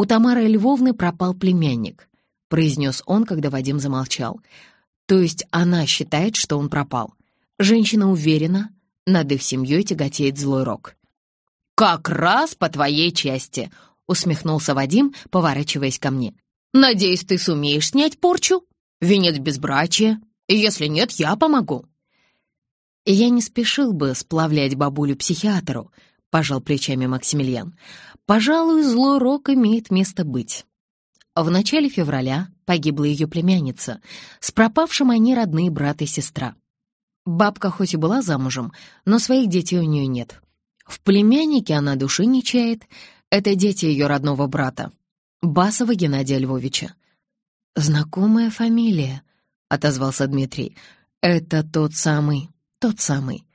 «У Тамары Львовны пропал племянник», — произнес он, когда Вадим замолчал. «То есть она считает, что он пропал. Женщина уверена, над их семьей тяготеет злой рок». «Как раз по твоей части», — усмехнулся Вадим, поворачиваясь ко мне. «Надеюсь, ты сумеешь снять порчу? Венец безбрачия. Если нет, я помогу». «Я не спешил бы сплавлять бабулю психиатру», — пожал плечами Максимилиан. «Пожалуй, злой рок имеет место быть». В начале февраля погибла ее племянница. С пропавшим они родные брат и сестра. Бабка хоть и была замужем, но своих детей у нее нет. В племяннике она души не чает. Это дети ее родного брата, Басова Геннадия Львовича. «Знакомая фамилия», — отозвался Дмитрий. «Это тот самый, тот самый.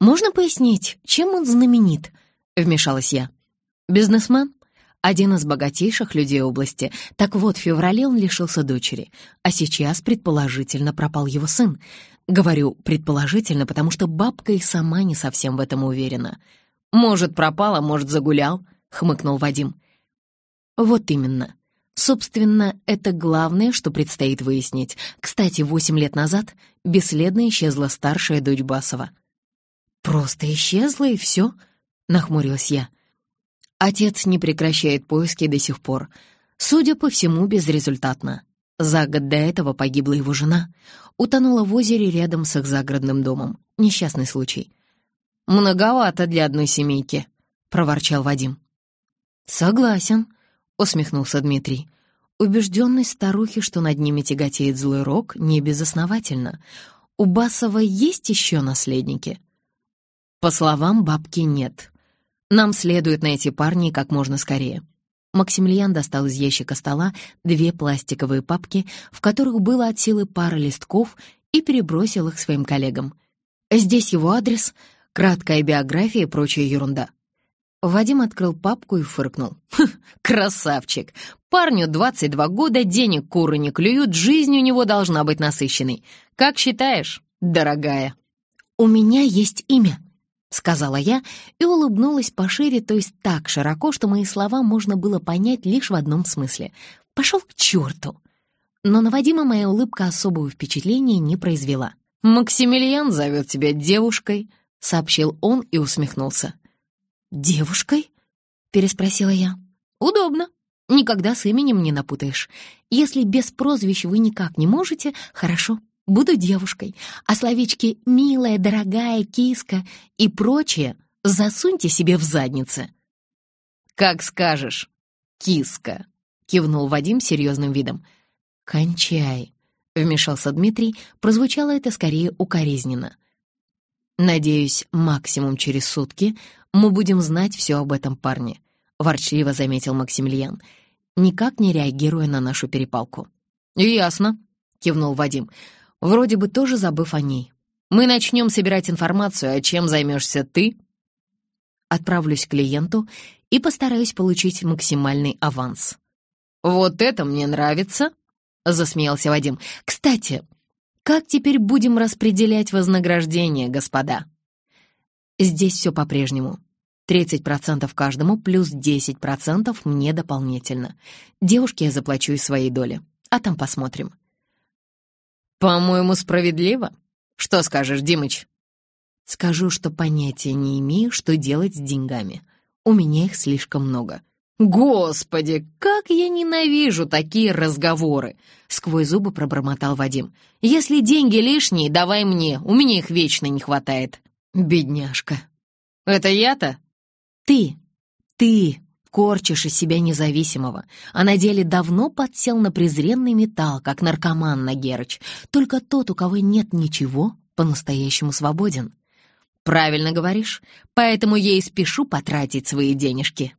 Можно пояснить, чем он знаменит?» — вмешалась я. «Бизнесмен? Один из богатейших людей области. Так вот, в феврале он лишился дочери, а сейчас, предположительно, пропал его сын. Говорю «предположительно», потому что бабка и сама не совсем в этом уверена. «Может, пропал, а может, загулял», — хмыкнул Вадим. Вот именно. Собственно, это главное, что предстоит выяснить. Кстати, восемь лет назад бесследно исчезла старшая дочь Басова. «Просто исчезла, и все?» — нахмурилась я. Отец не прекращает поиски до сих пор. Судя по всему, безрезультатно. За год до этого погибла его жена. Утонула в озере рядом с их загородным домом. Несчастный случай. «Многовато для одной семейки», — проворчал Вадим. «Согласен», — усмехнулся Дмитрий. Убежденность старухи, что над ними тяготеет злой рок, не безосновательно. У Басова есть еще наследники? По словам бабки, нет. Нам следует найти парней как можно скорее. Максимилиан достал из ящика стола две пластиковые папки, в которых было от силы пара листков, и перебросил их своим коллегам. Здесь его адрес, краткая биография и прочая ерунда. Вадим открыл папку и фыркнул. «Хм, «Красавчик! Парню 22 года, денег куры не клюют, жизнь у него должна быть насыщенной. Как считаешь, дорогая?» «У меня есть имя», — сказала я и улыбнулась пошире, то есть так широко, что мои слова можно было понять лишь в одном смысле. «Пошел к черту!» Но на Вадима моя улыбка особого впечатления не произвела. «Максимилиан зовет тебя девушкой», — сообщил он и усмехнулся. «Девушкой?» — переспросила я. «Удобно. Никогда с именем не напутаешь. Если без прозвищ вы никак не можете, хорошо, буду девушкой. А словечки «милая», «дорогая», «киска» и прочее засуньте себе в задницы». «Как скажешь, киска», — кивнул Вадим серьезным видом. «Кончай», — вмешался Дмитрий, прозвучало это скорее укоризненно. «Надеюсь, максимум через сутки мы будем знать все об этом парне», — ворчливо заметил Максимилиан, никак не реагируя на нашу перепалку. «Ясно», — кивнул Вадим, вроде бы тоже забыв о ней. «Мы начнем собирать информацию, а чем займешься ты?» Отправлюсь к клиенту и постараюсь получить максимальный аванс. «Вот это мне нравится», — засмеялся Вадим. «Кстати, как теперь будем распределять вознаграждение, господа?» Здесь все по-прежнему. 30% каждому плюс 10% мне дополнительно. Девушке я заплачу из своей доли, а там посмотрим. «По-моему, справедливо. Что скажешь, Димыч?» «Скажу, что понятия не имею, что делать с деньгами. У меня их слишком много». «Господи, как я ненавижу такие разговоры!» — сквозь зубы пробормотал Вадим. «Если деньги лишние, давай мне, у меня их вечно не хватает». «Бедняжка». «Это я-то?» «Ты, ты корчишь из себя независимого, а на деле давно подсел на презренный металл, как наркоман на Герыч. Только тот, у кого нет ничего, по-настоящему свободен». «Правильно говоришь, поэтому я и спешу потратить свои денежки».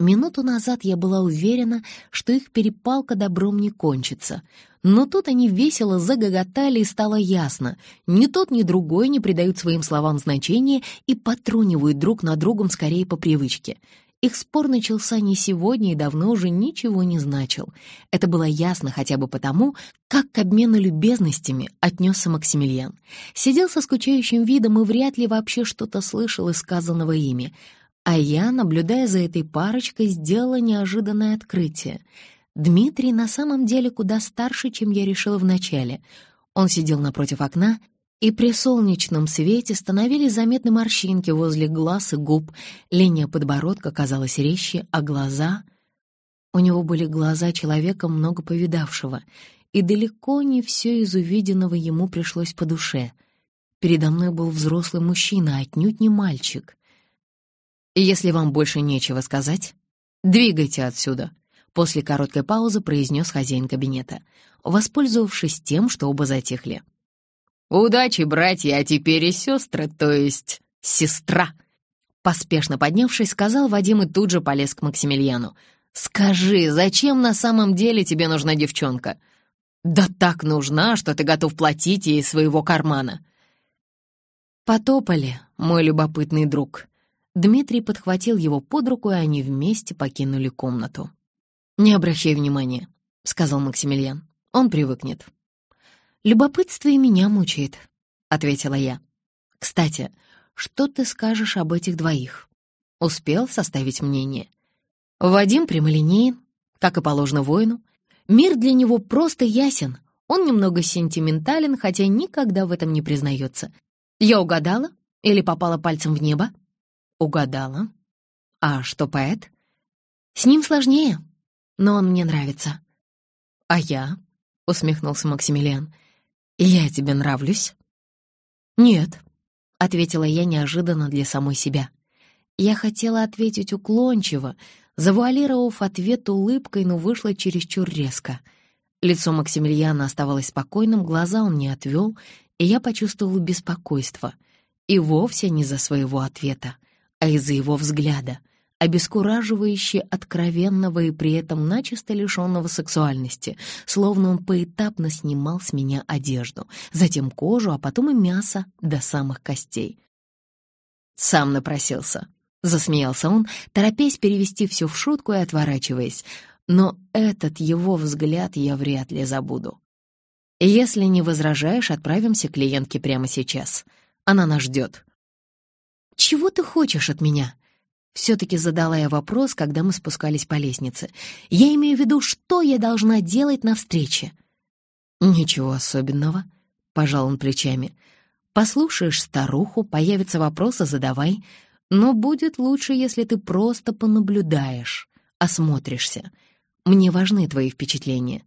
Минуту назад я была уверена, что их перепалка добром не кончится. Но тут они весело загоготали, и стало ясно. Ни тот, ни другой не придают своим словам значения и потрунивают друг на другом скорее по привычке. Их спор начался не сегодня и давно уже ничего не значил. Это было ясно хотя бы потому, как к обмену любезностями отнесся Максимилиан. Сидел со скучающим видом и вряд ли вообще что-то слышал из сказанного ими. А я, наблюдая за этой парочкой, сделала неожиданное открытие. Дмитрий на самом деле куда старше, чем я решила вначале. Он сидел напротив окна, и при солнечном свете становились заметны морщинки возле глаз и губ, линия подбородка казалась резче, а глаза... У него были глаза человека, много повидавшего, и далеко не все из увиденного ему пришлось по душе. Передо мной был взрослый мужчина, отнюдь не мальчик. Если вам больше нечего сказать, двигайте отсюда», — после короткой паузы произнес хозяин кабинета, воспользовавшись тем, что оба затихли. «Удачи, братья, а теперь и сестры, то есть сестра!» Поспешно поднявшись, сказал Вадим и тут же полез к Максимилиану. «Скажи, зачем на самом деле тебе нужна девчонка?» «Да так нужна, что ты готов платить ей своего кармана». «Потопали, мой любопытный друг», Дмитрий подхватил его под руку, и они вместе покинули комнату. «Не обращай внимания», — сказал Максимилиан. «Он привыкнет». «Любопытство и меня мучает», — ответила я. «Кстати, что ты скажешь об этих двоих?» Успел составить мнение. Вадим прямолинеен, как и положено воину. Мир для него просто ясен. Он немного сентиментален, хотя никогда в этом не признается. Я угадала или попала пальцем в небо? Угадала. А что поэт? С ним сложнее, но он мне нравится. А я? Усмехнулся Максимилиан. Я тебе нравлюсь? Нет, ответила я неожиданно для самой себя. Я хотела ответить уклончиво, завуалировав ответ улыбкой, но вышла чересчур резко. Лицо Максимилиана оставалось спокойным, глаза он не отвел, и я почувствовала беспокойство. И вовсе не за своего ответа а из-за его взгляда, обескураживающе откровенного и при этом начисто лишенного сексуальности, словно он поэтапно снимал с меня одежду, затем кожу, а потом и мясо до самых костей. «Сам напросился», — засмеялся он, торопясь перевести все в шутку и отворачиваясь, но этот его взгляд я вряд ли забуду. «Если не возражаешь, отправимся к клиентке прямо сейчас. Она нас ждет». «Чего ты хочешь от меня?» Все-таки задала я вопрос, когда мы спускались по лестнице. «Я имею в виду, что я должна делать на встрече?» «Ничего особенного», — пожал он плечами. «Послушаешь старуху, появятся вопросы, задавай. Но будет лучше, если ты просто понаблюдаешь, осмотришься. Мне важны твои впечатления».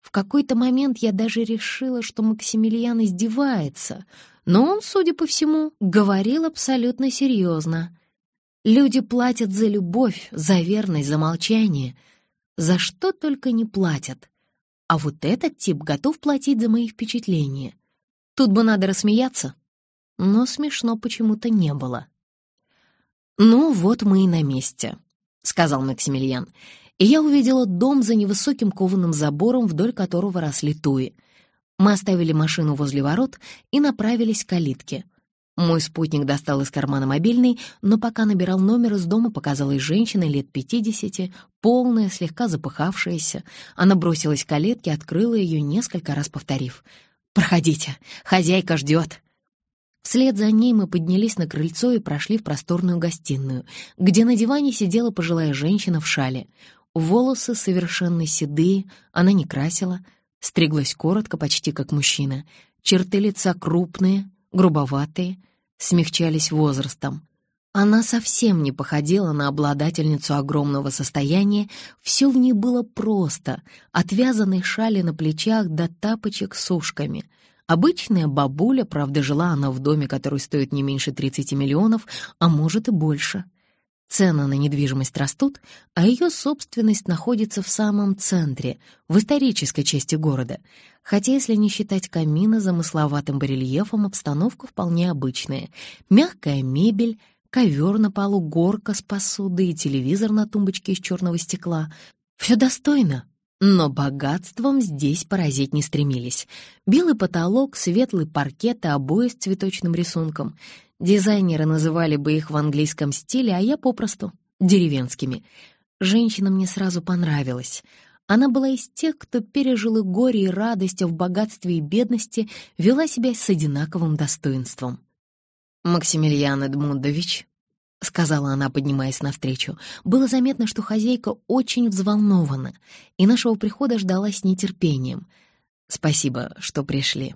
В какой-то момент я даже решила, что Максимилиан издевается — но он, судя по всему, говорил абсолютно серьезно. Люди платят за любовь, за верность, за молчание. За что только не платят. А вот этот тип готов платить за мои впечатления. Тут бы надо рассмеяться. Но смешно почему-то не было. «Ну, вот мы и на месте», — сказал Максимилиан. И я увидела дом за невысоким кованым забором, вдоль которого росли туи — мы оставили машину возле ворот и направились к калитке. Мой спутник достал из кармана мобильный, но пока набирал номер из дома, показалась женщина лет пятидесяти, полная, слегка запыхавшаяся. Она бросилась к калитке, открыла ее, несколько раз повторив. «Проходите, хозяйка ждет!» Вслед за ней мы поднялись на крыльцо и прошли в просторную гостиную, где на диване сидела пожилая женщина в шале. Волосы совершенно седые, она не красила — Стриглась коротко, почти как мужчина. Черты лица крупные, грубоватые, смягчались возрастом. Она совсем не походила на обладательницу огромного состояния, все в ней было просто, от вязаной шали на плечах до тапочек с ушками. Обычная бабуля, правда, жила она в доме, который стоит не меньше 30 миллионов, а может и больше — Цены на недвижимость растут, а ее собственность находится в самом центре, в исторической части города. Хотя, если не считать камина замысловатым барельефом, обстановка вполне обычная. Мягкая мебель, ковер на полу, горка с посудой и телевизор на тумбочке из черного стекла. Все достойно, но богатством здесь поразить не стремились. Белый потолок, светлый паркет и обои с цветочным рисунком — Дизайнеры называли бы их в английском стиле, а я попросту — деревенскими. Женщина мне сразу понравилась. Она была из тех, кто пережил и горе, и радость, а в богатстве и бедности вела себя с одинаковым достоинством. «Максимилиан Эдмундович», — сказала она, поднимаясь навстречу. Было заметно, что хозяйка очень взволнована, и нашего прихода ждала с нетерпением. «Спасибо, что пришли».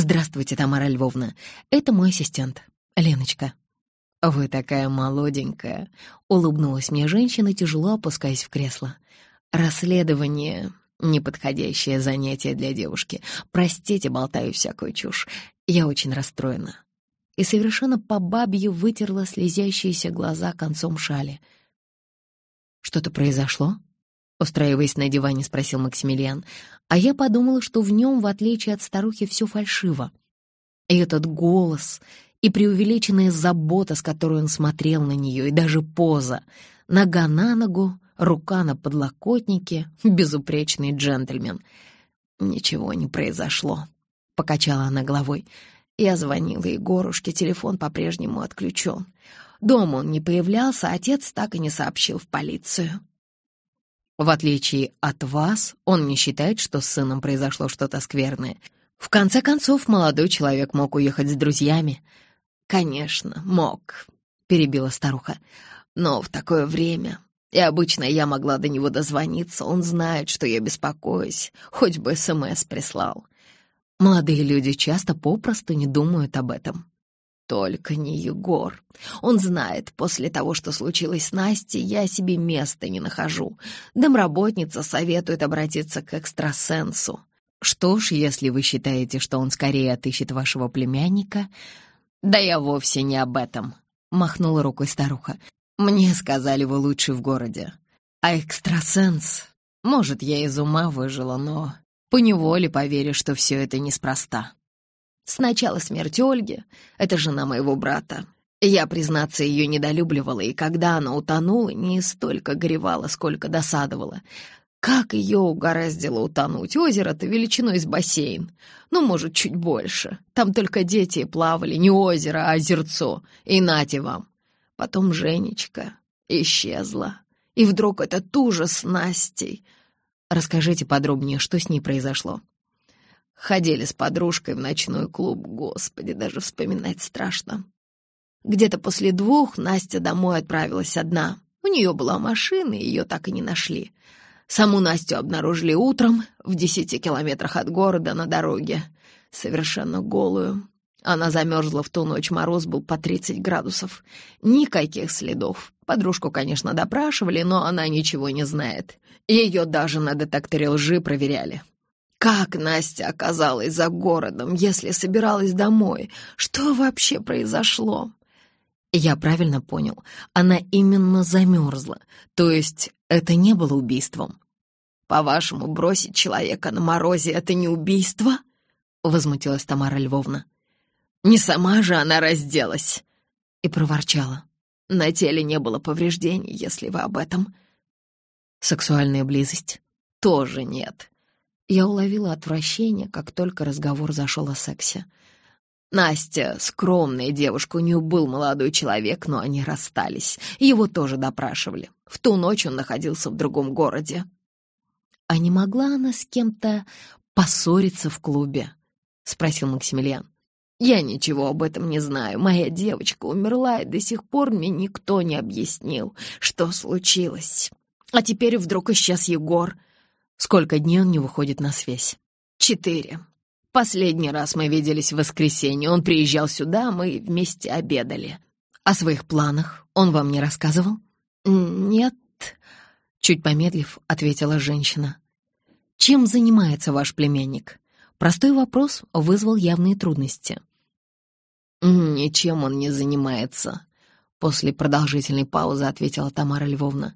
«Здравствуйте, Тамара Львовна. Это мой ассистент, Леночка». «Вы такая молоденькая», — улыбнулась мне женщина, тяжело опускаясь в кресло. «Расследование — неподходящее занятие для девушки. Простите, болтаю всякую чушь. Я очень расстроена». И совершенно по бабье вытерла слезящиеся глаза концом шали. «Что-то произошло?» — устраиваясь на диване, спросил Максимилиан. А я подумала, что в нем, в отличие от старухи, все фальшиво. И этот голос, и преувеличенная забота, с которой он смотрел на нее, и даже поза. Нога на ногу, рука на подлокотнике, безупречный джентльмен. «Ничего не произошло», — покачала она головой. Я звонила Егорушке, телефон по-прежнему отключен. Дома он не появлялся, отец так и не сообщил в полицию. В отличие от вас, он не считает, что с сыном произошло что-то скверное. В конце концов, молодой человек мог уехать с друзьями. «Конечно, мог», — перебила старуха. «Но в такое время, и обычно я могла до него дозвониться, он знает, что я беспокоюсь, хоть бы СМС прислал. Молодые люди часто попросту не думают об этом. Только не Егор. Он знает, после того, что случилось с Настей, я себе места не нахожу. Домработница советует обратиться к экстрасенсу. Что ж, если вы считаете, что он скорее отыщет вашего племянника, «Да я вовсе не об этом», — махнула рукой старуха. «Мне сказали, вы лучший в городе. А экстрасенс... Может, я из ума выжила, но поневоле поверю, что все это неспроста. Сначала смерть Ольги, это жена моего брата. Я, признаться, ее недолюбливала, и когда она утонула, не столько горевала, сколько досадовала. Как ее угораздило утонуть? Озеро-то величиной с бассейн. Ну, может, чуть больше. Там только дети плавали, не озеро, а озерцо. И нате вам. Потом Женечка исчезла. И вдруг этот ужас с Настей. Расскажите подробнее, что с ней произошло. Ходили с подружкой в ночной клуб. Господи, даже вспоминать страшно. Где-то после двух Настя домой отправилась одна. У нее была машина, и ее так и не нашли. Саму Настю обнаружили утром в десяти километрах от города на дороге, совершенно голую. Она замерзла в ту ночь, мороз был по 30 градусов. Никаких следов. Подружку, конечно, допрашивали, но она ничего не знает. Ее даже на детекторе лжи проверяли. Как Настя оказалась за городом, если собиралась домой? Что вообще произошло? Я правильно понял, она именно замерзла, то есть это не было убийством. По-вашему, бросить человека на морозе — это не убийство? Возмутилась Тамара Львовна. Не сама же она разделась. И проворчала. На теле не было повреждений, если вы об этом. Сексуальная близость? Тоже нет. Я уловила отвращение, как только разговор зашел о сексе. Настя — скромная девушка, у нее был молодой человек, но они расстались. Его тоже допрашивали. В ту ночь он находился в другом городе. «А не могла она с кем-то поссориться в клубе?» — спросил Максимилиан. «Я ничего об этом не знаю. Моя девочка умерла, и до сих пор мне никто не объяснил, что случилось. А теперь вдруг исчез Егор. Сколько дней он не выходит на связь?» «Четыре. Последний раз мы виделись в воскресенье. Он приезжал сюда, мы вместе обедали. О своих планах он вам не рассказывал? Нет, чуть помедлив, ответила женщина. Чем занимается ваш племянник? Простой вопрос вызвал явные трудности. «Ничем он не занимается», — после продолжительной паузы ответила Тамара Львовна.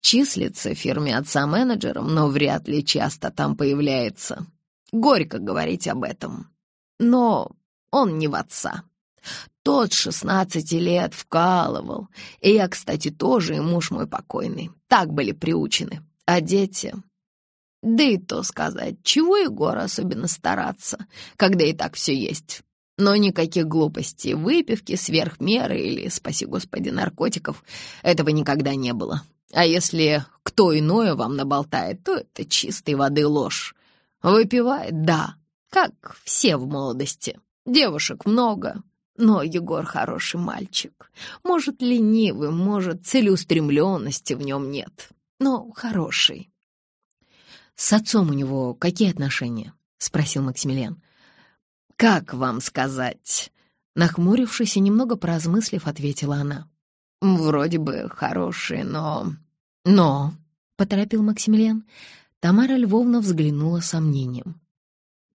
«Числится в фирме отца менеджером, но вряд ли часто там появляется. Горько говорить об этом. Но он не в отца. Тот шестнадцати лет вкалывал. И я, кстати, тоже, и муж мой покойный. Так были приучены. А дети... Да и то сказать, чего Егор особенно стараться, когда и так все есть. Но никаких глупостей, выпивки сверх меры или, спаси господи, наркотиков, этого никогда не было. А если кто иное вам наболтает, то это чистой воды ложь. Выпивает, да, как все в молодости. Девушек много, Но Егор хороший мальчик. Может, ленивый, может, целеустремленности в нем нет. Но хороший. «С отцом у него какие отношения?» — спросил Максимилиан. «Как вам сказать?» Нахмурившись и немного поразмыслив, ответила она. «Вроде бы хорошие, но...» «Но...» — поторопил Максимилиан. Тамара Львовна взглянула сомнением.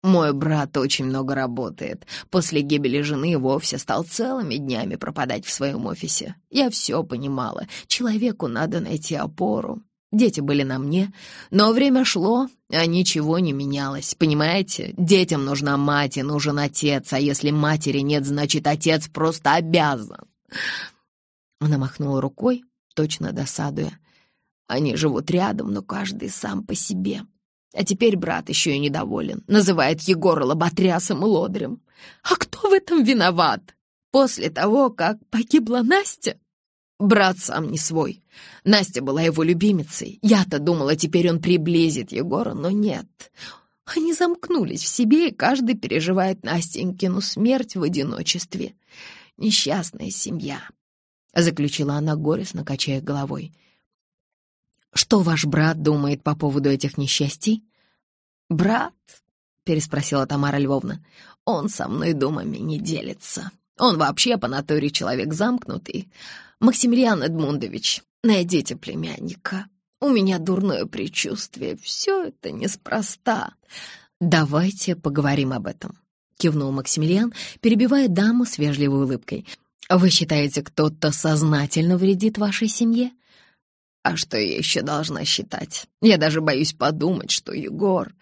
Мой брат очень много работает. После гибели жены вовсе стал целыми днями пропадать в своем офисе. Я все понимала. Человеку надо найти опору. Дети были на мне, но время шло, а ничего не менялось. Понимаете, детям нужна мать и нужен отец, а если матери нет, значит, отец просто обязан. Она махнула рукой, точно досадуя. Они живут рядом, но каждый сам по себе. А теперь брат еще и недоволен. Называет Егора лоботрясом и лодырем. А кто в этом виноват? После того, как погибла Настя? Брат сам не свой. Настя была его любимицей. Я-то думала, теперь он приблизит Егора, но нет. Они замкнулись в себе, и каждый переживает Настенькину смерть в одиночестве. Несчастная семья, — заключила она горестно, качая головой. «Что ваш брат думает по поводу этих несчастий?» «Брат?» — переспросила Тамара Львовна. «Он со мной думами не делится. Он вообще по натуре человек замкнутый. Максимилиан Эдмундович, найдите племянника. У меня дурное предчувствие. Все это неспроста». «Давайте поговорим об этом», — кивнул Максимилиан, перебивая даму с вежливой улыбкой. «Вы считаете, кто-то сознательно вредит вашей семье?» А что я еще должна считать? Я даже боюсь подумать, что Егор...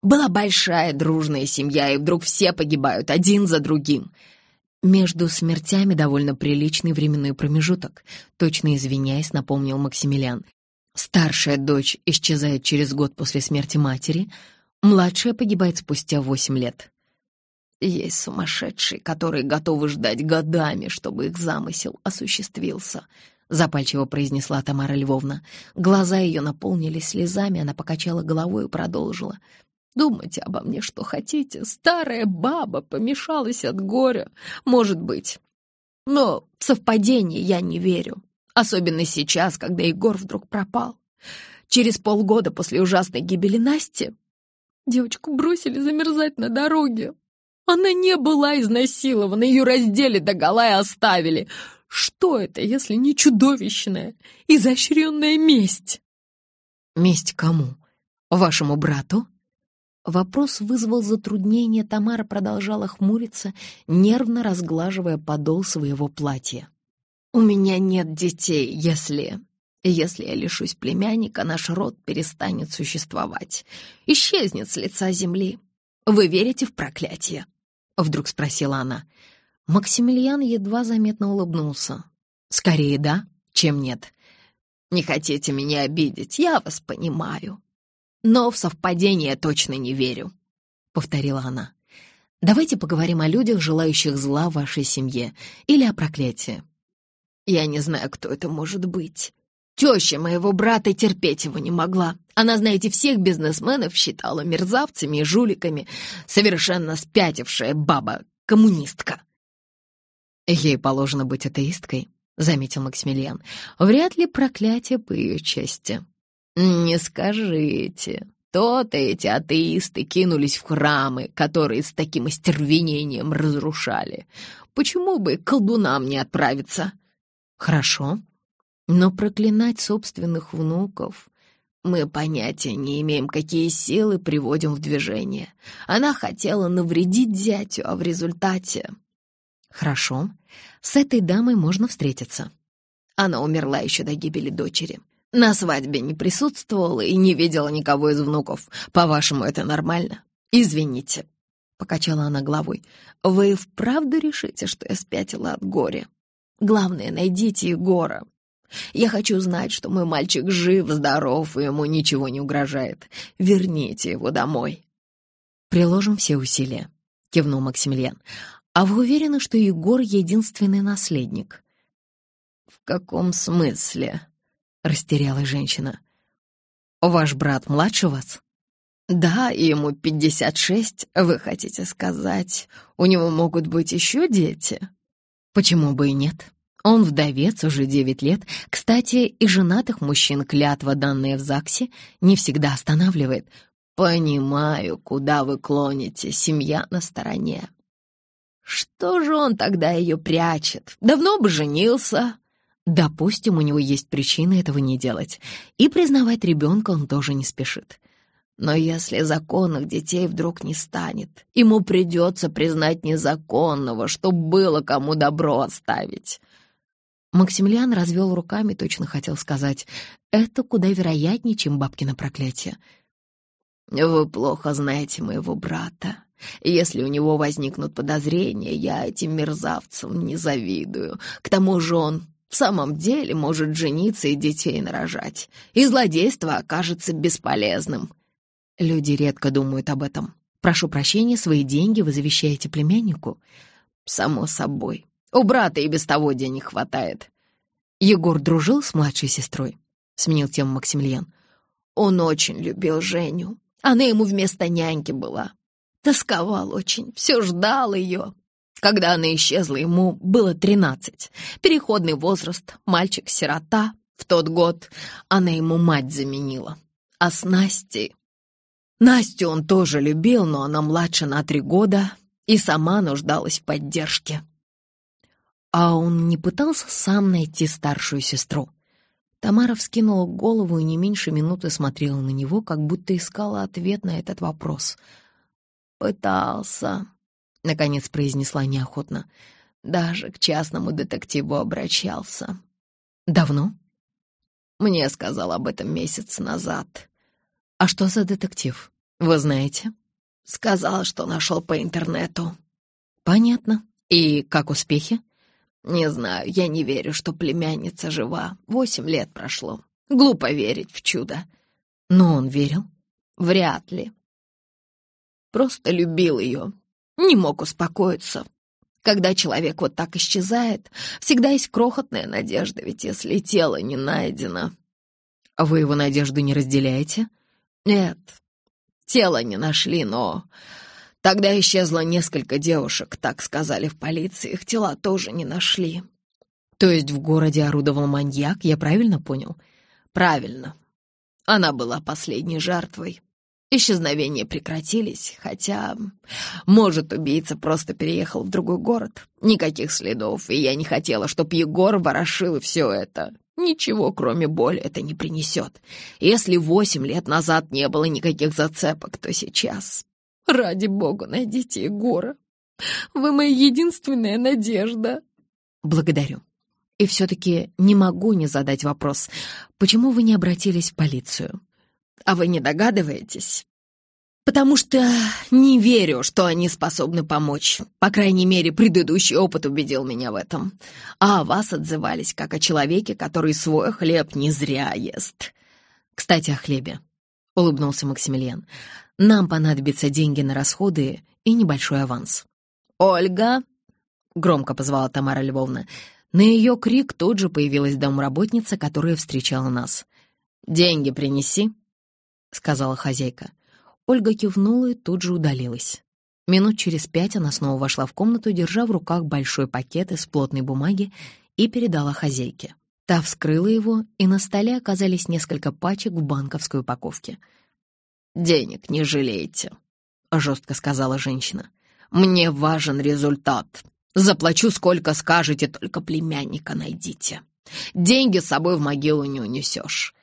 Была большая дружная семья, и вдруг все погибают один за другим. Между смертями довольно приличный временной промежуток, точно извиняясь, напомнил Максимилиан. Старшая дочь исчезает через год после смерти матери, младшая погибает спустя восемь лет. Есть сумасшедшие, которые готовы ждать годами, чтобы их замысел осуществился —— запальчиво произнесла Тамара Львовна. Глаза ее наполнились слезами, она покачала головой и продолжила. «Думайте обо мне, что хотите. Старая баба помешалась от горя. Может быть. Но в совпадение я не верю. Особенно сейчас, когда Егор вдруг пропал. Через полгода после ужасной гибели Насти девочку бросили замерзать на дороге. Она не была изнасилована, ее раздели догола и оставили. Что это, если не чудовищная, изощренная месть? Месть кому? Вашему брату? Вопрос вызвал затруднение, Тамара продолжала хмуриться, нервно разглаживая подол своего платья. «У меня нет детей, если... Если я лишусь племянника, наш род перестанет существовать, исчезнет с лица земли. Вы верите в проклятие?» Вдруг спросила она. Максимилиан едва заметно улыбнулся. «Скорее да, чем нет. Не хотите меня обидеть, я вас понимаю. Но в совпадение точно не верю», — повторила она. «Давайте поговорим о людях, желающих зла вашей семье, или о проклятии». «Я не знаю, кто это может быть. Теща моего брата терпеть его не могла. Она, знаете, всех бизнесменов считала мерзавцами и жуликами. Совершенно спятившая баба-коммунистка. «Ей положено быть атеисткой», — заметил Максимилиан. «Вряд ли проклятие по ее части». «Не скажите. То-то эти атеисты кинулись в храмы, которые с таким остервенением разрушали. Почему бы колдунам не отправиться?» «Хорошо. Но проклинать собственных внуков...» Мы понятия не имеем, какие силы приводим в движение. Она хотела навредить зятю, а в результате Хорошо, с этой дамой можно встретиться. Она умерла еще до гибели дочери. На свадьбе не присутствовала и не видела никого из внуков. По-вашему, это нормально? Извините, — покачала она головой. Вы вправду решите, что я спятила от горя? Главное, найдите Егора. Я хочу знать, что мой мальчик жив, здоров, и ему ничего не угрожает. Верните его домой. Приложим все усилия, — кивнул Максимилиан. «А вы уверены, что Егор — единственный наследник?» «В каком смысле?» — растерялась женщина. «Ваш брат младше вас?» «Да, ему пятьдесят шесть, вы хотите сказать. У него могут быть еще дети?» Почему бы и нет? Он вдовец уже девять лет. Кстати, и женатых мужчин клятва, данная в ЗАГСе, не всегда останавливает. Понимаю, куда вы клоните, семья на стороне. Что же он тогда ее прячет? Давно бы женился. Допустим, у него есть причины этого не делать. И признавать ребенка он тоже не спешит. Но если законных детей вдруг не станет, ему придется признать незаконного, чтобы было кому добро оставить. Максимилиан развел руками, точно хотел сказать, это куда вероятнее, чем бабкино проклятие. «Вы плохо знаете моего брата. Если у него возникнут подозрения, я этим мерзавцам не завидую. К тому же он в самом деле может жениться и детей нарожать, и злодейство окажется бесполезным. Люди редко думают об этом. Прошу прощения, свои деньги вы завещаете племяннику? Само собой. У брата и без того денег хватает. Егор дружил с младшей сестрой? Сменил тему Максимилиан. Он очень любил Женю. Она ему вместо няньки была. Тосковал очень, все ждал ее. Когда она исчезла, ему было тринадцать. Переходный возраст, мальчик-сирота. В тот год она ему мать заменила. А с Настей Настю он тоже любил, но она младше на три года и сама нуждалась в поддержке. А он не пытался сам найти старшую сестру? Тамара вскинула голову и не меньше минуты смотрела на него, как будто искала ответ на этот вопрос. «Пытался», — наконец произнесла неохотно. «Даже к частному детективу обращался». «Давно?» «Мне сказал об этом месяц назад. «А что за детектив? Вы знаете?» «Сказал, что нашел по интернету». «Понятно. И как успехи?» «Не знаю, я не верю, что племянница жива. Восемь лет прошло. Глупо верить в чудо». «Но он верил?» «Вряд ли. Просто любил ее. Не мог успокоиться. Когда человек вот так исчезает, всегда есть крохотная надежда, ведь если тело не найдено...» «А вы его надежду не разделяете?» Нет, тело не нашли, но... Тогда исчезло несколько девушек, так сказали в полиции, их тела тоже не нашли. То есть в городе орудовал маньяк, я правильно понял? Правильно. Она была последней жертвой. Исчезновения прекратились, хотя, может, убийца просто переехал в другой город. Никаких следов, и я не хотела, чтобы Егор ворошил все это. Ничего, кроме боли, это не принесет. Если восемь лет назад не было никаких зацепок, то сейчас... Ради бога, найдите Егора. Вы моя единственная надежда. Благодарю. И все-таки не могу не задать вопрос. Почему вы не обратились в полицию? А вы не догадываетесь? потому что не верю, что они способны помочь. По крайней мере, предыдущий опыт убедил меня в этом. А о вас отзывались, как о человеке, который свой хлеб не зря ест. Кстати, о хлебе, — улыбнулся Максимилиан. Нам понадобятся деньги на расходы и небольшой аванс. «Ольга!» — громко позвала Тамара Львовна. На ее крик тут же появилась домработница, которая встречала нас. «Деньги принеси», — сказала хозяйка. Ольга кивнула и тут же удалилась. Минут через пять она снова вошла в комнату, держа в руках большой пакет из плотной бумаги и передала хозяйке. Та вскрыла его, и на столе оказались несколько пачек в банковской упаковке. «Денег не жалейте», — жестко сказала женщина. «Мне важен результат. Заплачу, сколько скажете, только племянника найдите. Деньги с собой в могилу не унесешь».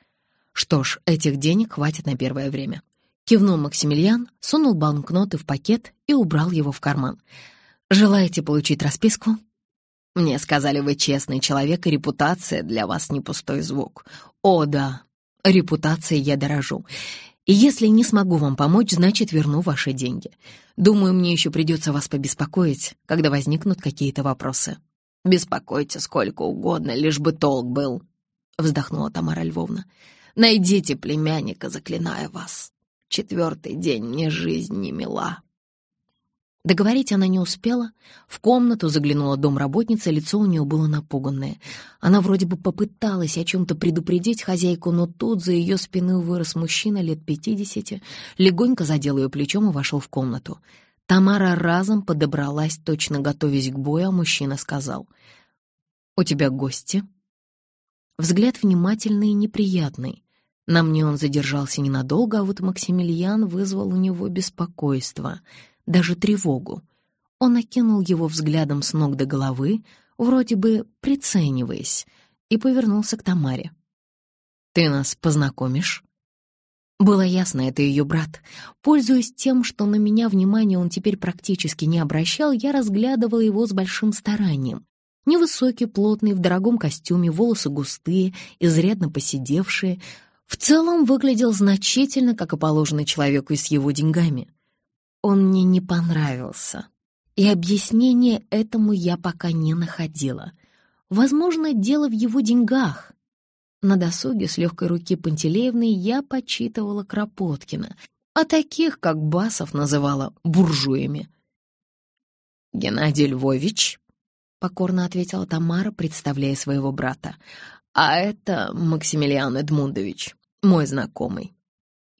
Что ж, этих денег хватит на первое время. Кивнул Максимилиан, сунул банкноты в пакет и убрал его в карман. «Желаете получить расписку?» «Мне сказали, вы честный человек, и репутация для вас не пустой звук». «О, да, репутацией я дорожу. И если не смогу вам помочь, значит, верну ваши деньги. Думаю, мне еще придется вас побеспокоить, когда возникнут какие-то вопросы». «Беспокойте сколько угодно, лишь бы толк был», — вздохнула Тамара Львовна. «Найдите племянника, заклиная вас». Четвертый день мне жизнь не мила». Договорить она не успела. В комнату заглянула домработница, лицо у нее было напуганное. Она вроде бы попыталась о чем-то предупредить хозяйку, но тут за ее спиной вырос мужчина лет пятидесяти, легонько задел ее плечом и вошел в комнату. Тамара разом подобралась, точно готовясь к бою, а мужчина сказал. «У тебя гости?» Взгляд внимательный и неприятный. На мне он задержался ненадолго, а вот Максимилиан вызвал у него беспокойство, даже тревогу. Он окинул его взглядом с ног до головы, вроде бы прицениваясь, и повернулся к Тамаре. «Ты нас познакомишь?» Было ясно, это ее брат. Пользуясь тем, что на меня внимания он теперь практически не обращал, я разглядывала его с большим старанием. Невысокий, плотный, в дорогом костюме, волосы густые, изрядно поседевшие. В целом выглядел значительно, как и положено человеку с его деньгами. Он мне не понравился. И объяснения этому я пока не находила. Возможно, дело в его деньгах. На досуге с легкой руки Пантелеевны я почитывала Кропоткина, а таких, как Басов называла, буржуями. «Геннадий Львович», — покорно ответила Тамара, представляя своего брата, «а это Максимилиан Эдмундович, мой знакомый».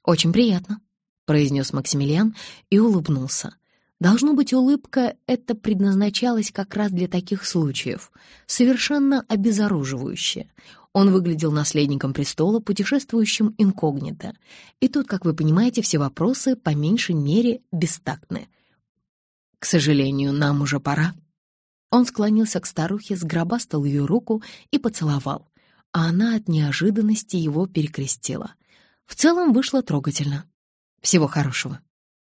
«Очень приятно», — произнес Максимилиан и улыбнулся. Должно быть, улыбка эта предназначалась как раз для таких случаев, совершенно обезоруживающая. Он выглядел наследником престола, путешествующим инкогнито. И тут, как вы понимаете, все вопросы по меньшей мере бестактны. «К сожалению, нам уже пора». Он склонился к старухе, сгробастал ее руку и поцеловал, а она от неожиданности его перекрестила. В целом вышло трогательно. Всего хорошего.